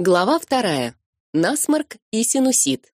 Глава вторая. Насморк и синусит.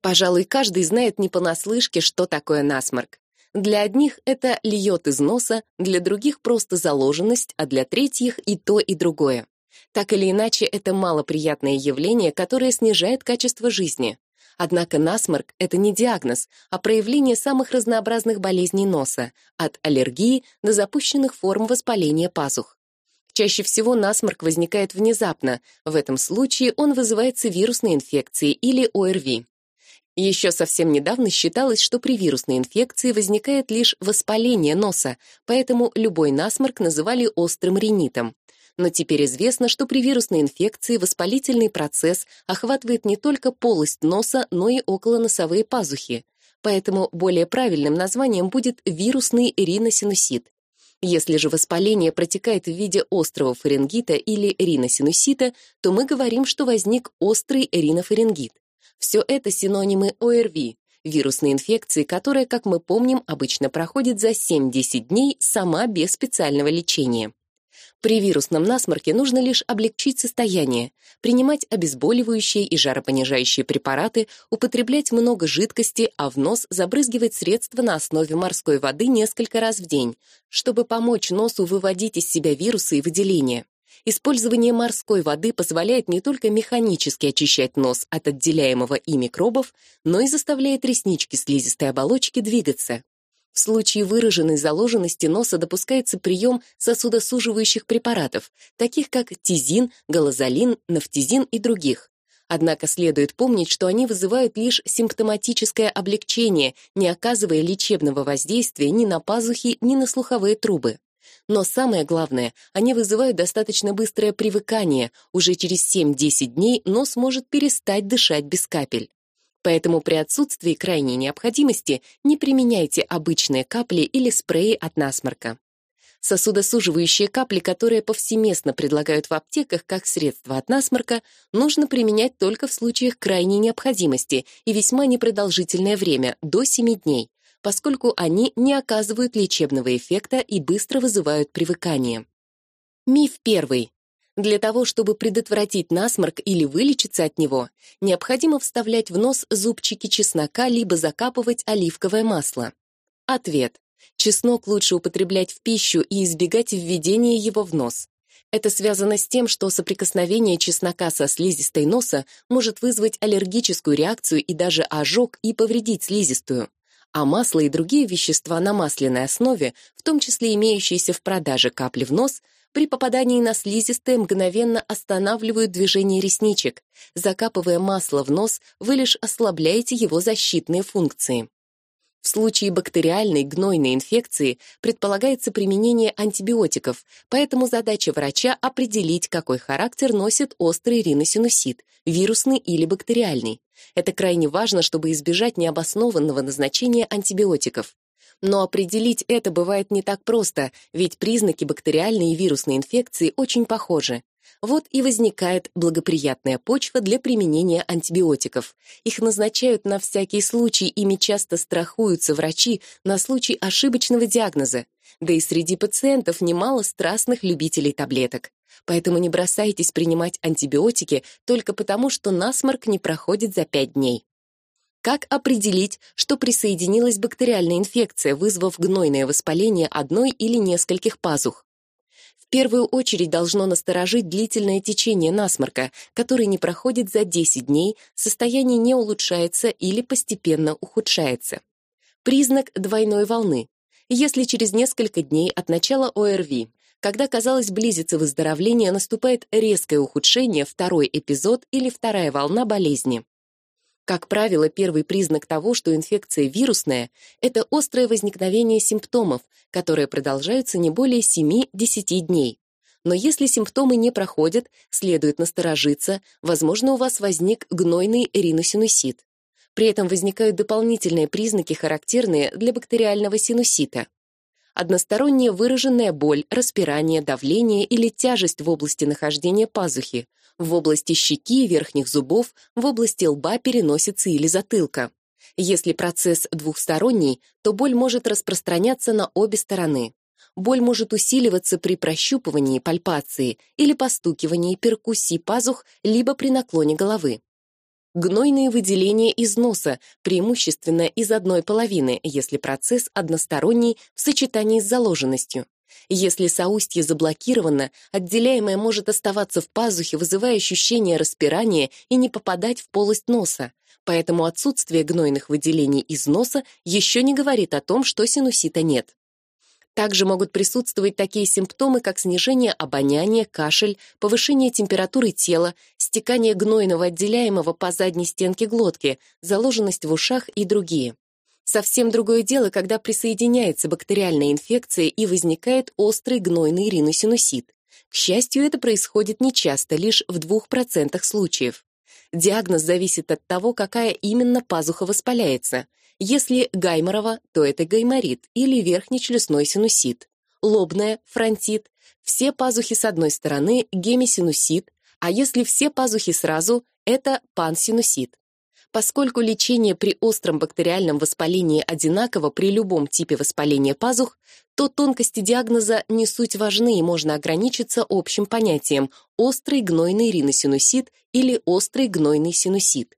Пожалуй, каждый знает не понаслышке, что такое насморк. Для одних это льет из носа, для других просто заложенность, а для третьих и то, и другое. Так или иначе, это малоприятное явление, которое снижает качество жизни. Однако насморк — это не диагноз, а проявление самых разнообразных болезней носа, от аллергии до запущенных форм воспаления пазух. Чаще всего насморк возникает внезапно, в этом случае он вызывается вирусной инфекцией или ОРВИ. Еще совсем недавно считалось, что при вирусной инфекции возникает лишь воспаление носа, поэтому любой насморк называли острым ринитом. Но теперь известно, что при вирусной инфекции воспалительный процесс охватывает не только полость носа, но и околоносовые пазухи. Поэтому более правильным названием будет вирусный риносинусит. Если же воспаление протекает в виде острого фарингита или риносинусита, то мы говорим, что возник острый ринофарингит. Все это синонимы ОРВИ, вирусной инфекции, которая, как мы помним, обычно проходит за 7-10 дней сама без специального лечения. При вирусном насморке нужно лишь облегчить состояние, принимать обезболивающие и жаропонижающие препараты, употреблять много жидкости, а в нос забрызгивать средства на основе морской воды несколько раз в день, чтобы помочь носу выводить из себя вирусы и выделения. Использование морской воды позволяет не только механически очищать нос от отделяемого и микробов, но и заставляет реснички слизистой оболочки двигаться. В случае выраженной заложенности носа допускается прием сосудосуживающих препаратов, таких как тизин, галазолин, нафтизин и других. Однако следует помнить, что они вызывают лишь симптоматическое облегчение, не оказывая лечебного воздействия ни на пазухи, ни на слуховые трубы. Но самое главное, они вызывают достаточно быстрое привыкание. Уже через 7-10 дней нос может перестать дышать без капель. Поэтому при отсутствии крайней необходимости не применяйте обычные капли или спреи от насморка. Сосудосуживающие капли, которые повсеместно предлагают в аптеках как средство от насморка, нужно применять только в случаях крайней необходимости и весьма непродолжительное время, до 7 дней, поскольку они не оказывают лечебного эффекта и быстро вызывают привыкание. Миф первый. Для того, чтобы предотвратить насморк или вылечиться от него, необходимо вставлять в нос зубчики чеснока либо закапывать оливковое масло. Ответ. Чеснок лучше употреблять в пищу и избегать введения его в нос. Это связано с тем, что соприкосновение чеснока со слизистой носа может вызвать аллергическую реакцию и даже ожог и повредить слизистую. А масло и другие вещества на масляной основе, в том числе имеющиеся в продаже капли в нос, при попадании на слизистые мгновенно останавливают движение ресничек. Закапывая масло в нос, вы лишь ослабляете его защитные функции. В случае бактериальной гнойной инфекции предполагается применение антибиотиков, поэтому задача врача определить, какой характер носит острый риносинусит, вирусный или бактериальный. Это крайне важно, чтобы избежать необоснованного назначения антибиотиков. Но определить это бывает не так просто, ведь признаки бактериальной и вирусной инфекции очень похожи. Вот и возникает благоприятная почва для применения антибиотиков. Их назначают на всякий случай, ими часто страхуются врачи на случай ошибочного диагноза. Да и среди пациентов немало страстных любителей таблеток. Поэтому не бросайтесь принимать антибиотики только потому, что насморк не проходит за 5 дней. Как определить, что присоединилась бактериальная инфекция, вызвав гнойное воспаление одной или нескольких пазух? В первую очередь должно насторожить длительное течение насморка, который не проходит за 10 дней, состояние не улучшается или постепенно ухудшается. Признак двойной волны. Если через несколько дней от начала ОРВИ, когда, казалось, близится выздоровление, наступает резкое ухудшение, второй эпизод или вторая волна болезни. Как правило, первый признак того, что инфекция вирусная, это острое возникновение симптомов, которые продолжаются не более 7-10 дней. Но если симптомы не проходят, следует насторожиться, возможно, у вас возник гнойный риносинусит. При этом возникают дополнительные признаки, характерные для бактериального синусита. Односторонняя выраженная боль, распирание, давление или тяжесть в области нахождения пазухи, в области щеки, верхних зубов, в области лба, переносицы или затылка. Если процесс двухсторонний, то боль может распространяться на обе стороны. боль может усиливаться при прощупывании пальпации или постукивании перкуссии пазух, либо при наклоне головы. Гнойные выделения из носа, преимущественно из одной половины, если процесс односторонний в сочетании с заложенностью. Если соустье заблокировано, отделяемое может оставаться в пазухе, вызывая ощущение распирания и не попадать в полость носа. Поэтому отсутствие гнойных выделений из носа еще не говорит о том, что синусита нет. Также могут присутствовать такие симптомы, как снижение обоняния, кашель, повышение температуры тела, стекание гнойного отделяемого по задней стенке глотки, заложенность в ушах и другие. Совсем другое дело, когда присоединяется бактериальная инфекция и возникает острый гнойный риносинусит. К счастью, это происходит нечасто, лишь в 2% случаев. Диагноз зависит от того, какая именно пазуха воспаляется. Если гайморова, то это гайморит или верхнечелюстной синусит. Лобная – фронтит. Все пазухи с одной стороны – гемисинусит, а если все пазухи сразу – это пансинусит. Поскольку лечение при остром бактериальном воспалении одинаково при любом типе воспаления пазух, то тонкости диагноза не суть важны и можно ограничиться общим понятием острый гнойный риносинусит или острый гнойный синусит.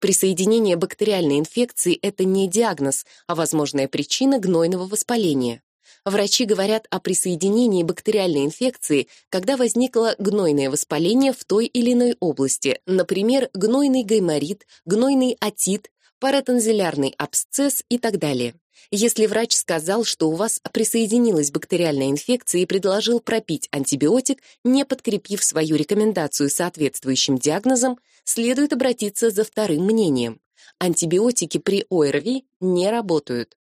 Присоединение бактериальной инфекции – это не диагноз, а возможная причина гнойного воспаления. Врачи говорят о присоединении бактериальной инфекции, когда возникло гнойное воспаление в той или иной области, например, гнойный гайморит, гнойный отит, паратензилярный абсцесс и так далее. Если врач сказал, что у вас присоединилась бактериальная инфекция и предложил пропить антибиотик, не подкрепив свою рекомендацию соответствующим диагнозом, следует обратиться за вторым мнением. Антибиотики при ОРВИ не работают.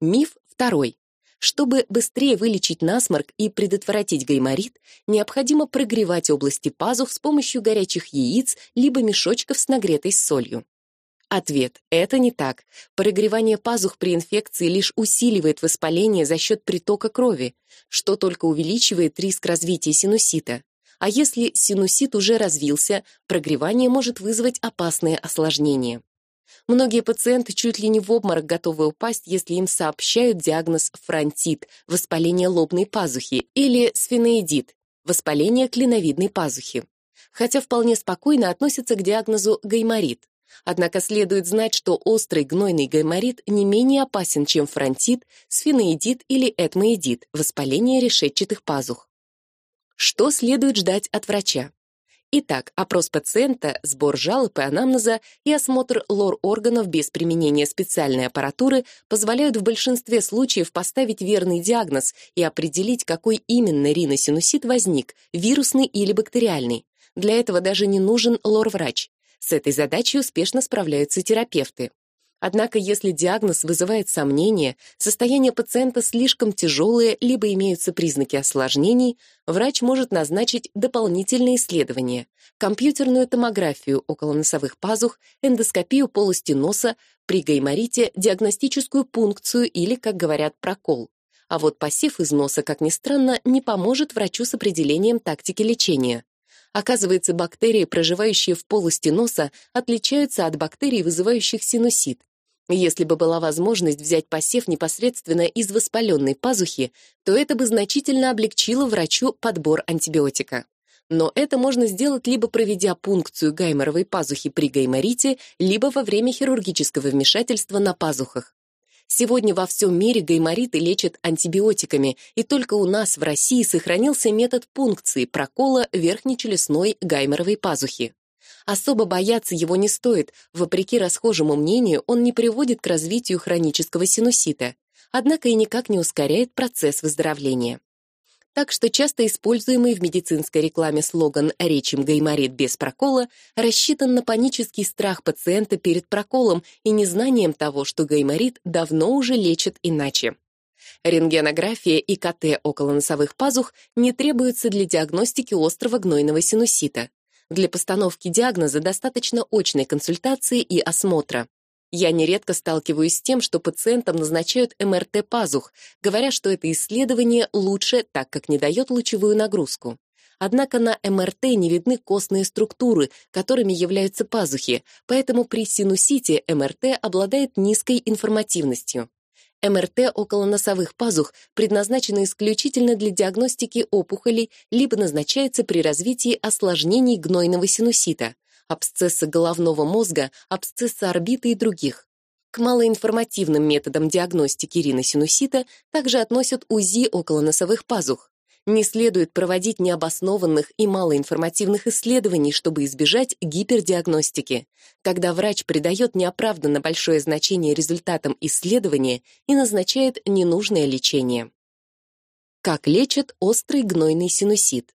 Миф второй. Чтобы быстрее вылечить насморк и предотвратить гайморит, необходимо прогревать области пазух с помощью горячих яиц либо мешочков с нагретой солью. Ответ – это не так. Прогревание пазух при инфекции лишь усиливает воспаление за счет притока крови, что только увеличивает риск развития синусита. А если синусит уже развился, прогревание может вызвать опасные осложнения. Многие пациенты чуть ли не в обморок готовы упасть, если им сообщают диагноз фронтит, воспаление лобной пазухи, или сфенеидит, воспаление клиновидной пазухи. Хотя вполне спокойно относятся к диагнозу гайморит. Однако следует знать, что острый гнойный гайморит не менее опасен, чем фронтит, сфенеидит или этмоидит, воспаление решетчатых пазух. Что следует ждать от врача? Итак, опрос пациента, сбор жалоб и анамнеза и осмотр лор-органов без применения специальной аппаратуры позволяют в большинстве случаев поставить верный диагноз и определить, какой именно риносинусит возник, вирусный или бактериальный. Для этого даже не нужен лор-врач. С этой задачей успешно справляются терапевты. Однако, если диагноз вызывает сомнения, состояние пациента слишком тяжелое, либо имеются признаки осложнений, врач может назначить дополнительные исследования, компьютерную томографию около носовых пазух, эндоскопию полости носа, при гайморите диагностическую пункцию или, как говорят, прокол. А вот посев из носа, как ни странно, не поможет врачу с определением тактики лечения. Оказывается, бактерии, проживающие в полости носа, отличаются от бактерий, вызывающих синусит. Если бы была возможность взять посев непосредственно из воспаленной пазухи, то это бы значительно облегчило врачу подбор антибиотика. Но это можно сделать либо проведя пункцию гайморовой пазухи при гайморите, либо во время хирургического вмешательства на пазухах. Сегодня во всем мире гаймориты лечат антибиотиками, и только у нас в России сохранился метод пункции прокола верхнечелюстной гайморовой пазухи. Особо бояться его не стоит, вопреки расхожему мнению, он не приводит к развитию хронического синусита, однако и никак не ускоряет процесс выздоровления. Так что часто используемый в медицинской рекламе слоган «Речим гайморит без прокола» рассчитан на панический страх пациента перед проколом и незнанием того, что гайморит давно уже лечат иначе. Рентгенография и КТ околоносовых пазух не требуются для диагностики острого гнойного синусита. Для постановки диагноза достаточно очной консультации и осмотра. Я нередко сталкиваюсь с тем, что пациентам назначают МРТ пазух, говоря, что это исследование лучше, так как не дает лучевую нагрузку. Однако на МРТ не видны костные структуры, которыми являются пазухи, поэтому при синусите МРТ обладает низкой информативностью. МРТ около носовых пазух предназначена исключительно для диагностики опухолей либо назначается при развитии осложнений гнойного синусита, абсцесса головного мозга, абсцесса орбиты и других. К малоинформативным методам диагностики риносинусита также относят УЗИ около носовых пазух. Не следует проводить необоснованных и малоинформативных исследований, чтобы избежать гипердиагностики, когда врач придает неоправданно большое значение результатам исследования и назначает ненужное лечение. Как лечат острый гнойный синусит?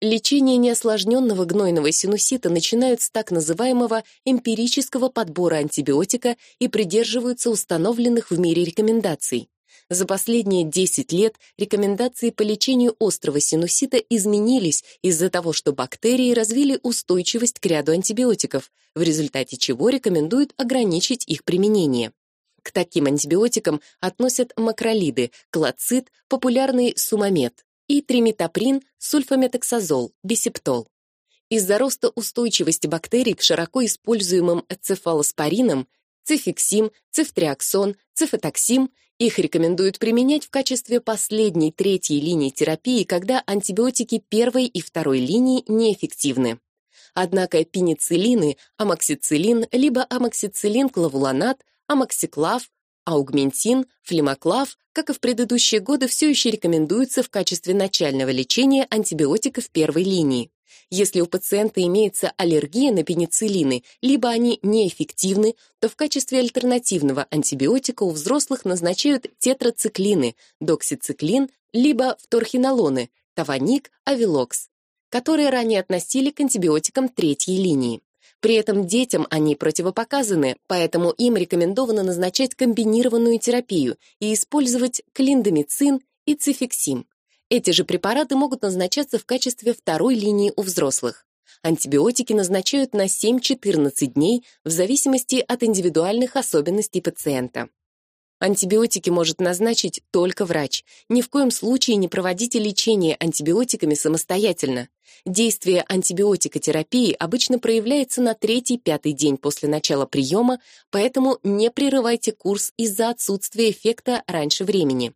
Лечение неосложненного гнойного синусита начинают с так называемого эмпирического подбора антибиотика и придерживаются установленных в мире рекомендаций. За последние 10 лет рекомендации по лечению острого синусита изменились из-за того, что бактерии развили устойчивость к ряду антибиотиков, в результате чего рекомендуют ограничить их применение. К таким антибиотикам относят макролиды, клоцид, популярный сумамед и триметоприн, сульфаметоксазол, бисептол. Из-за роста устойчивости бактерий к широко используемым цефалоспоринам, цификсим, цифтриаксон, цифотоксим их рекомендуют применять в качестве последней третьей линии терапии, когда антибиотики первой и второй линии неэффективны. Однако пенициллины, амоксициллин, либо амоксициллин-клавулонат, амоксиклав, аугментин, флемоклав, как и в предыдущие годы, все еще рекомендуются в качестве начального лечения антибиотиков первой линии. Если у пациента имеется аллергия на пенициллины, либо они неэффективны, то в качестве альтернативного антибиотика у взрослых назначают тетрациклины, доксициклин, либо вторхинолоны, таваник, авилокс, которые ранее относили к антибиотикам третьей линии. При этом детям они противопоказаны, поэтому им рекомендовано назначать комбинированную терапию и использовать клиндомицин и цификсим. Эти же препараты могут назначаться в качестве второй линии у взрослых. Антибиотики назначают на 7-14 дней в зависимости от индивидуальных особенностей пациента. Антибиотики может назначить только врач. Ни в коем случае не проводите лечение антибиотиками самостоятельно. Действие антибиотикотерапии обычно проявляется на третий-пятый день после начала приема, поэтому не прерывайте курс из-за отсутствия эффекта раньше времени.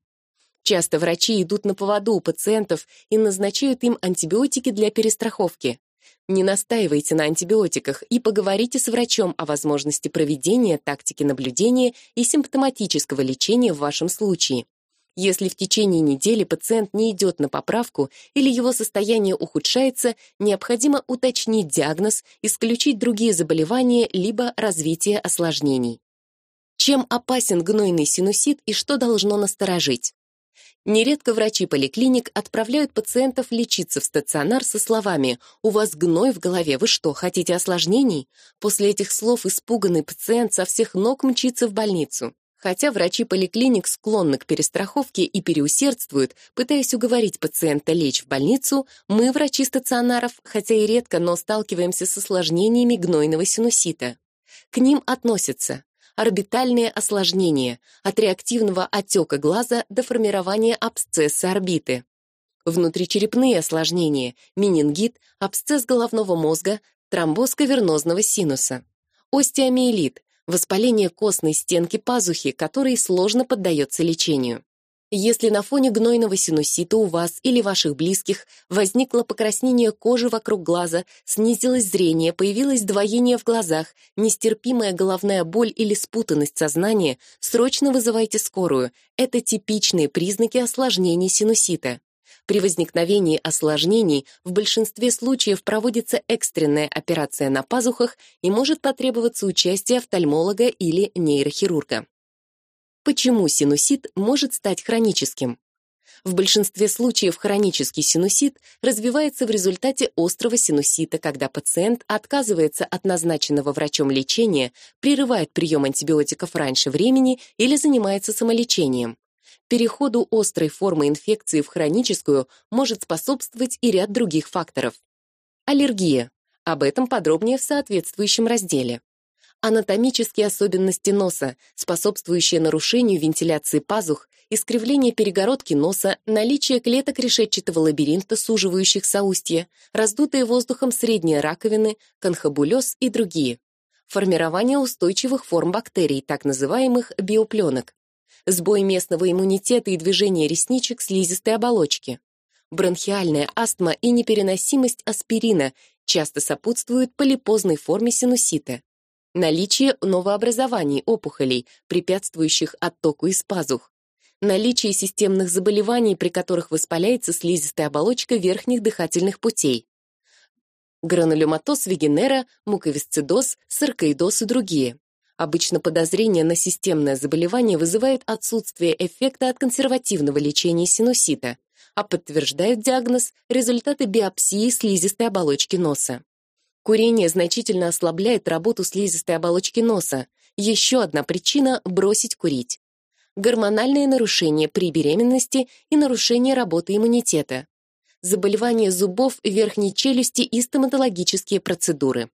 Часто врачи идут на поводу у пациентов и назначают им антибиотики для перестраховки. Не настаивайте на антибиотиках и поговорите с врачом о возможности проведения тактики наблюдения и симптоматического лечения в вашем случае. Если в течение недели пациент не идет на поправку или его состояние ухудшается, необходимо уточнить диагноз, исключить другие заболевания либо развитие осложнений. Чем опасен гнойный синусит и что должно насторожить? Нередко врачи поликлиник отправляют пациентов лечиться в стационар со словами «У вас гной в голове, вы что, хотите осложнений?» После этих слов испуганный пациент со всех ног мчится в больницу. Хотя врачи поликлиник склонны к перестраховке и переусердствуют, пытаясь уговорить пациента лечь в больницу, мы, врачи стационаров, хотя и редко, но сталкиваемся с осложнениями гнойного синусита. К ним относятся орбитальные осложнения, от реактивного отека глаза до формирования абсцесса орбиты. Внутричерепные осложнения, менингит, абсцесс головного мозга, тромбоз кавернозного синуса. Остеомиелит, воспаление костной стенки пазухи, который сложно поддается лечению. Если на фоне гнойного синусита у вас или ваших близких возникло покраснение кожи вокруг глаза, снизилось зрение, появилось двоение в глазах, нестерпимая головная боль или спутанность сознания, срочно вызывайте скорую. Это типичные признаки осложнений синусита. При возникновении осложнений в большинстве случаев проводится экстренная операция на пазухах и может потребоваться участие офтальмолога или нейрохирурга. Почему синусит может стать хроническим? В большинстве случаев хронический синусит развивается в результате острого синусита, когда пациент отказывается от назначенного врачом лечения, прерывает прием антибиотиков раньше времени или занимается самолечением. Переходу острой формы инфекции в хроническую может способствовать и ряд других факторов. Аллергия. Об этом подробнее в соответствующем разделе анатомические особенности носа, способствующие нарушению вентиляции пазух, искривление перегородки носа, наличие клеток решетчатого лабиринта, суживающих соустье, раздутые воздухом средние раковины, конхабулез и другие. Формирование устойчивых форм бактерий, так называемых биопленок. сбой местного иммунитета и движение ресничек слизистой оболочки. Бронхиальная астма и непереносимость аспирина часто сопутствуют полипозной форме синусита. Наличие новообразований опухолей, препятствующих оттоку из пазух. Наличие системных заболеваний, при которых воспаляется слизистая оболочка верхних дыхательных путей. Гранулематоз вегенера, муковисцидоз, саркоидоз и другие. Обычно подозрение на системное заболевание вызывает отсутствие эффекта от консервативного лечения синусита, а подтверждают диагноз результаты биопсии слизистой оболочки носа. Курение значительно ослабляет работу слизистой оболочки носа. Еще одна причина – бросить курить. Гормональные нарушения при беременности и нарушение работы иммунитета. Заболевания зубов верхней челюсти и стоматологические процедуры.